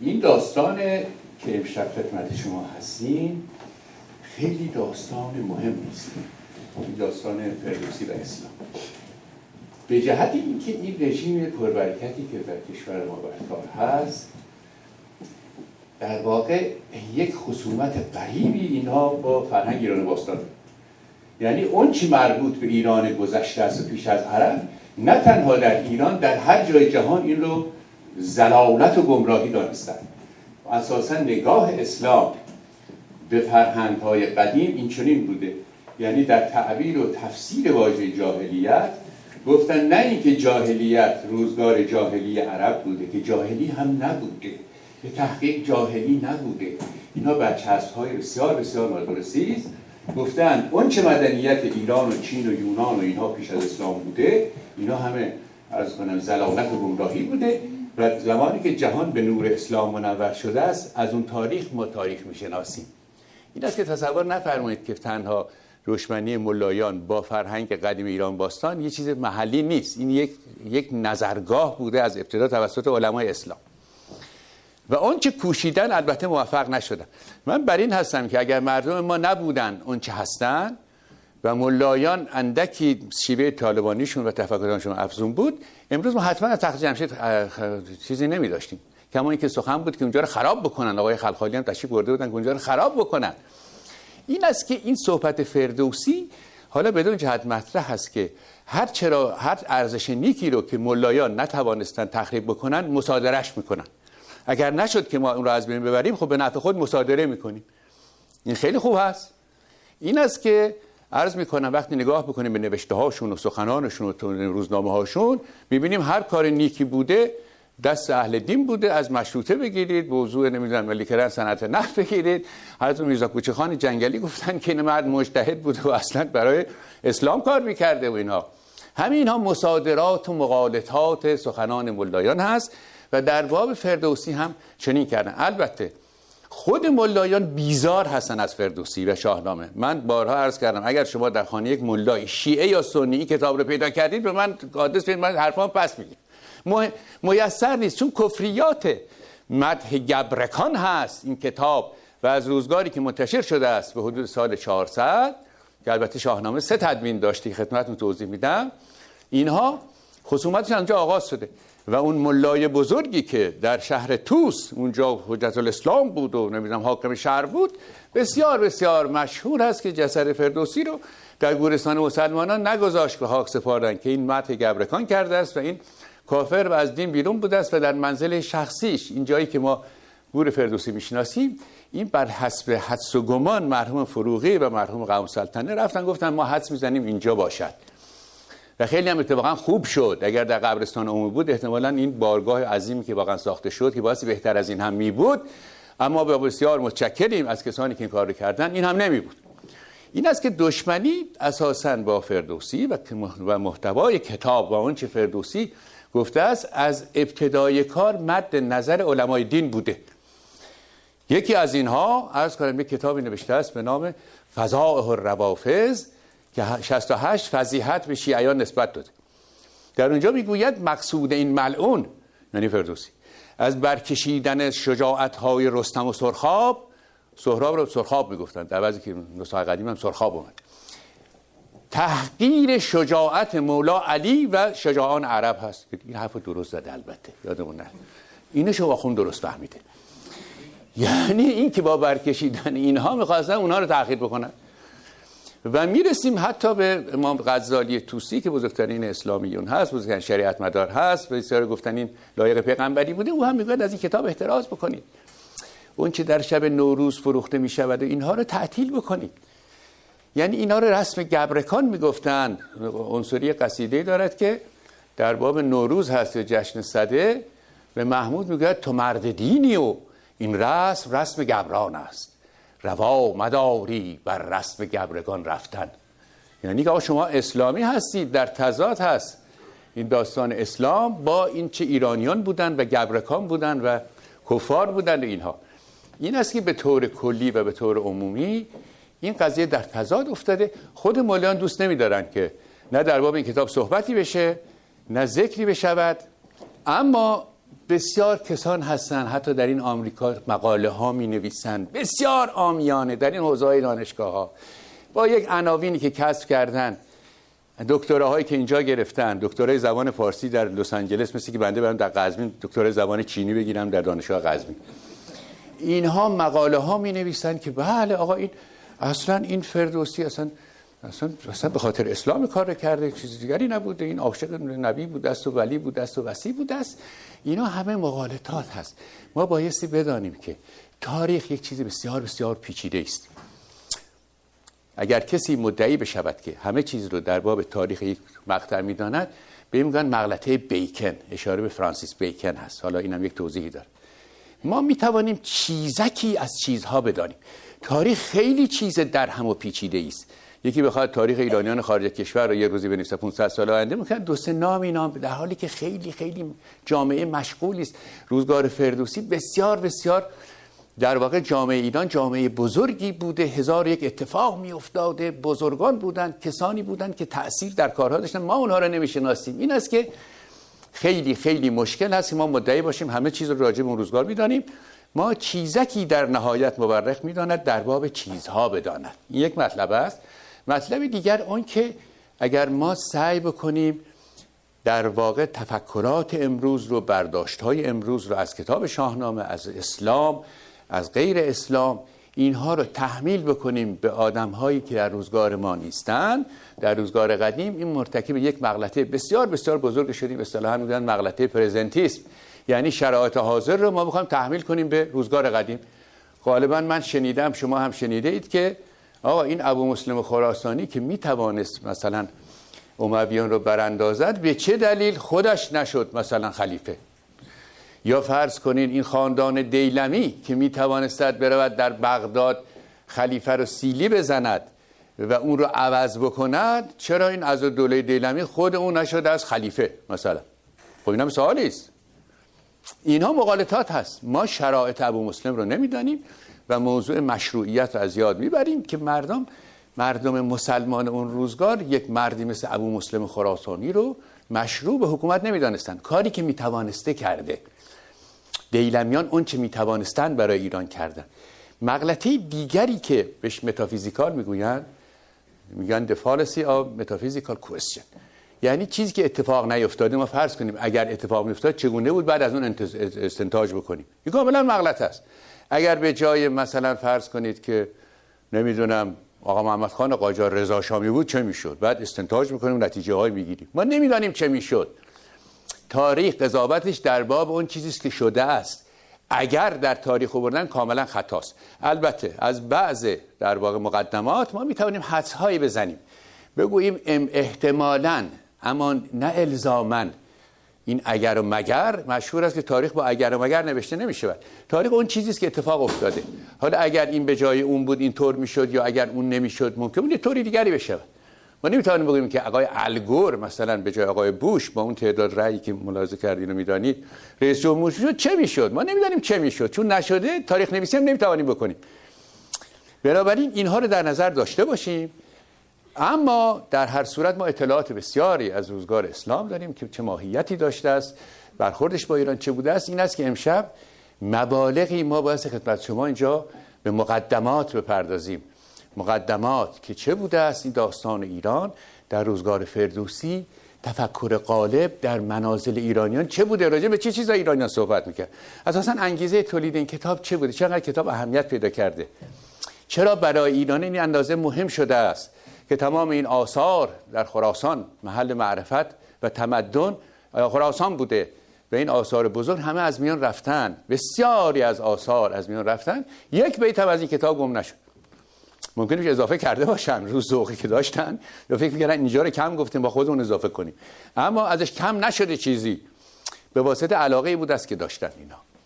این داستان که امشب خدمت شما هستیم. خیلی داستان مهم است این داستان فردوسی و اسلام. به جهت اینکه این رژیم پربرکتی که در کشور ما برکار هست در واقع یک خصومت قریبی اینها با فرهنگ ایران باستان. یعنی اون چی مربوط به ایران گذشته است پیش از عرب نه تنها در ایران در هر جای جهان این رو زلالت و گمراهی دانستند. اساسا نگاه اسلام به فرهنگ های قدیم این چنین بوده. یعنی در تعبیر و تفسیر واژه جاهلیت گفتن نه اینکه جاهلیت روزگار جاهلی عرب بوده که جاهلی هم نبوده به تحقیق جاهلی نبوده. اینا برچسب های بسیار بسیار مدرسی است گفتن اون چه مدنیت ایران و چین و یونان و اینها پیش از اسلام بوده اینا همه از کنم زلالت و گمراهی بوده. و زمانی که جهان به نور اسلام منور شده است از اون تاریخ ما تاریخ می‌شناسیم. این است که تصور نفرمایید که تنها دشمنی ملایان با فرهنگ قدیم ایران باستان یه چیز محلی نیست. این یک, یک نظرگاه بوده از ابتدا توسط علمای اسلام. و اون چه کوشیدن البته موفق نشدن. من بر این هستم که اگر مردم ما نبودن اون چه هستن؟ و ملایان اندکی شیوه طالبانیشون و تفکرانشون افزون بود. امروز ما حتما از تخت جمشید چیزی نمی داشتیم کما اینکه سخن بود که اونجا رو خراب بکنن. آقای خلخالی هم تشریف برده بودن که اونجا رو خراب بکنن. این است که این صحبت فردوسی حالا بدون جهت مطرح هست که هر چرا هر ارزش نیکی رو که ملایان نتوانستن تخریب بکنن مصادرش می‌کنن. اگر نشد که ما اون رو از بین ببریم خب به نفع خود مصادره می‌کنیم. این خیلی خوب هست. این است که عرض می‌کنم وقتی نگاه بکنیم به نوشته هاشون و سخنانشون و روزنامه هاشون می‌بینیم هر کار نیکی بوده دست اهل دین بوده از مشروطه بگیرید موضوع نمی‌دونم ملی کردن صنعت نفت بگیرید. حضرت میرزا کوچه جنگلی گفتن که این مرد مجتهد بوده و اصلا برای اسلام کار می‌کرده و اینها همین اینها مصادرات و مقالطات سخنان ملایان هست و در باب فردوسی هم چنین کردن. البته خود ملایان بیزار هستن از فردوسی و شاهنامه. من بارها عرض کردم اگر شما در خانه یک ملای شیعه یا سنی کتاب رو پیدا کردید به من قادس بید من حرفان پس میگید میسر نیست چون کفریات مدح گبرکان هست این کتاب و از روزگاری که منتشر شده است به حدود سال 400 که البته شاهنامه سه تدوین داشتی خدمتتون توضیح میدم. اینها خصومتش انجا آغاز شده. و اون ملای بزرگی که در شهر توس اونجا حجت الاسلام بود و نمی‌دونم حاکم شهر بود بسیار بسیار مشهور هست که جسد فردوسی رو در گورستان مسلمانان نگذاشت به خاک سپاردن که این مت گبرکان کرده است و این کافر و از دین بیرون بوده است و در منزل شخصیش این جایی که ما گور فردوسی می‌شناسیم این بر حسب حدس و گمان مرحوم فروغی و مرحوم قوم سلطنه رفتن گفتن ما حدس می‌زنیم اینجا باشد. و خیلی هم اتفاقا خوب شد. اگر در قبرستان عمومی بود احتمالا این بارگاه عظیمی که واقعا ساخته شد که باعث بهتر از این هم می بود. اما به بسیار متشکریم از کسانی که این کار رو کردن. این هم نمی بود. این است که دشمنی اساسا با فردوسی و محتوای کتاب و اون چه فردوسی گفته است از ابتدای کار مد نظر علمای دین بوده. یکی از اینها از کنم یک کتابی نوشته است به نام فضائح الروافض. که 68 فضیحت به شیعیان نسبت داده در اونجا می‌گوید مقصود این ملعون یعنی فردوسی از برکشیدن شجاعت های رستم و سرخاب سهراب رو سرخاب می‌گفتن در بعضی که نسخه قدیم هم سرخاب اومد. تحقیر شجاعت مولا علی و شجاعان عرب هست. این حرف درست زده البته یادمون نه. اینش رو درست فهمیده. یعنی این که با برکشیدن اینها می‌خواستن اونها رو تحقیر بکنن. و می‌رسیم حتی به امام غزالی توسی که بزرگترین اسلامیون هست بزرگترین شریعت مدار هست. بسیار گفتن این لایق پیغمبری بوده. او هم می‌گوید از این کتاب احتراز بکنید. اون که در شب نوروز فروخته می شود و اینها رو تعطیل بکنید. یعنی اینها رو رسم گبرکان می‌گفتن. عنصری قصیده دارد که در باب نوروز هست یا جشن صده به محمود می‌گوید تو مرد دینی و این رسم رسم گبران است. روا مداری بر رسم گبرگان رفتن. یعنی که شما اسلامی هستید در تضاد هست. این داستان اسلام با این چه ایرانیان بودن و گبرکان بودن و کفار بودن اینها. این است که به طور کلی و به طور عمومی این قضیه در تضاد افتاده. خود مولیان دوست نمیدارن که نه در باب این کتاب صحبتی بشه نه ذکری بشود. اما بسیار کسان هستن حتی در این آمریکا مقاله ها می نویسن بسیار آمیانه در این حوزه دانشگاه ها با یک عناوینی که کسب کردن دکتراهایی که اینجا گرفتن دکترای زبان فارسی در لس آنجلس مثل که بنده برم در قزوین دکترای زبان چینی بگیرم در دانشگاه قزوین. اینها مقاله ها می نویسن که بله آقا این اصلا این فردوسی اصلا اصلا, اصلا به خاطر اسلام کار کرده چیز دیگری نبوده این عاشق نبی بود است و ولی بود است و وسی بود است. اینا همه مغالطات هست. ما بایستی بدانیم که تاریخ یک چیز بسیار بسیار پیچیده است. اگر کسی مدعی بشود که همه چیز رو در باب تاریخ یک مقطع می‌داند به میگن مغلطه بیکن اشاره به فرانسیس بیکن هست. حالا اینم یک توضیحی داره. ما می توانیم چیزکی از چیزها بدانیم. تاریخ خیلی چیز در هم و پیچیده است. یکی بخواد تاریخ ایرانیان خارج کشور رو یه روزی بنویسه 500 سال آینده می‌کنه. دو سه نامی نام در حالی که خیلی خیلی جامعه مشغولی است روزگار فردوسی بسیار بسیار در واقع جامعه ایران جامعه بزرگی بوده. هزار یک اتفاق می افتاده بزرگان بودند کسانی بودند که تاثیر در کارها داشتن. ما اونها رو نمی‌شناسیم. این است که خیلی خیلی مشکل هست ما مدعی باشیم همه چیز رو راجع به اون روزگار می‌دانیم. ما چیزکی در نهایت مورخ می‌داند در باب چیزها بداند. این یک مطلب است. مطلب دیگر اون که اگر ما سعی بکنیم در واقع تفکرات امروز رو برداشت های امروز رو از کتاب شاهنامه از اسلام از غیر اسلام اینها رو تحمیل بکنیم به آدم هایی که در روزگار ما نیستن. در روزگار قدیم این مرتکب یک مغلطه بسیار بسیار بزرگ شدیم. اصطلاحا میگن مغلطه پرزنتیسم. یعنی شرایط حاضر رو ما بخوایم تحمیل کنیم به روزگار قدیم. غالبا من شنیدم شما هم شنیده اید که آقا این ابو مسلم خراسانی که می توانست مثلا امویان رو براندازد به چه دلیل خودش نشد مثلا خلیفه؟ یا فرض کنین این خاندان دیلمی که می توانستد برود در بغداد خلیفه رو سیلی بزند و اون رو عوض بکند چرا این از دوله دیلمی خود اون نشده از خلیفه مثلا؟ خب این هم سوالی است اینها مقالطات هست. ما شرایط ابو مسلم رو نمی‌دانیم. و موضوع مشروعیت رو از یاد می‌بریم که مردم مردم مسلمان اون روزگار یک مردی مثل ابو مسلم خراسانی رو مشروع به حکومت نمی‌دانستند کاری که می‌توانسته کرده. دیلمیان اون چه می‌توانستند برای ایران کردن. مغلطه دیگری که بهش متافیزیکال می‌گویند میگن the fallacy of metaphysical question یعنی چیزی که اتفاق نیفتاده ما فرض کنیم اگر اتفاق میافتاد چگونه بود بعد از اون استنتاج بکنیم؟ این کاملا مغلط است. اگر به جای مثلا فرض کنید که نمی‌دونم آقا محمد خان قاجار رضا شامی بود چه می‌شد؟ بعد استنتاج می‌کنیم نتیجه های می‌گیریم. ما نمی‌دانیم چه می‌شد. تاریخ قضاوتش در باب اون چیزی که شده است. اگر در تاریخ بردن کاملا خطاست. البته از بعض در واقع مقدمات ما می‌توانیم حدس هایی بزنیم. بگوییم احتمالا اما نه الزامن این اگر و مگر مشهور است که تاریخ با اگر و مگر نوشته نمیشه تاریخ اون چیزی است که اتفاق افتاده. حالا اگر این به جای اون بود این طور می‌شد یا اگر اون نمی‌شد ممکن بود یه طوری دیگری بشه ما نمی‌تونیم بگیم که آقای الگور مثلا به جای آقای بوش با اون تعداد رأیی که ملاحظه کردین و می‌دانید رئیس جمهور شد. چه می‌شد؟ ما نمی‌دانیم چه می‌شد. چون نشده تاریخ نویسی هم نمی‌توانیم بکنیم. بنابراین اینها رو در نظر داشته باشیم. اما در هر صورت ما اطلاعات بسیاری از روزگار اسلام داریم که چه ماهیتی داشته است برخوردش با ایران چه بوده است. این است که امشب مبالغی ما باید خدمت شما اینجا به مقدمات بپردازیم. مقدمات که چه بوده است؟ این داستان ایران در روزگار فردوسی تفکر غالب در منازل ایرانیان چه بوده؟ راجع به چه چیزا ایرانیان صحبت می‌کرد؟ اساسا انگیزه تولید این کتاب چه بوده؟ چقدر کتاب اهمیت پیدا کرده؟ چرا برای ایران این اندازه مهم شده است؟ که تمام این آثار در خراسان محل معرفت و تمدن خراسان بوده و این آثار بزرگ همه از میان رفتن. بسیاری از آثار از میان رفتن. یک بیت هم از این کتاب گم نشد. ممکنه که اضافه کرده باشن. روز ذوقی که داشتن. یا فکر می‌کردن اینجا رو کم گفتیم با خودمون اضافه کنیم. اما ازش کم نشده چیزی. به واسطه علاقه بود است که داشتن اینا.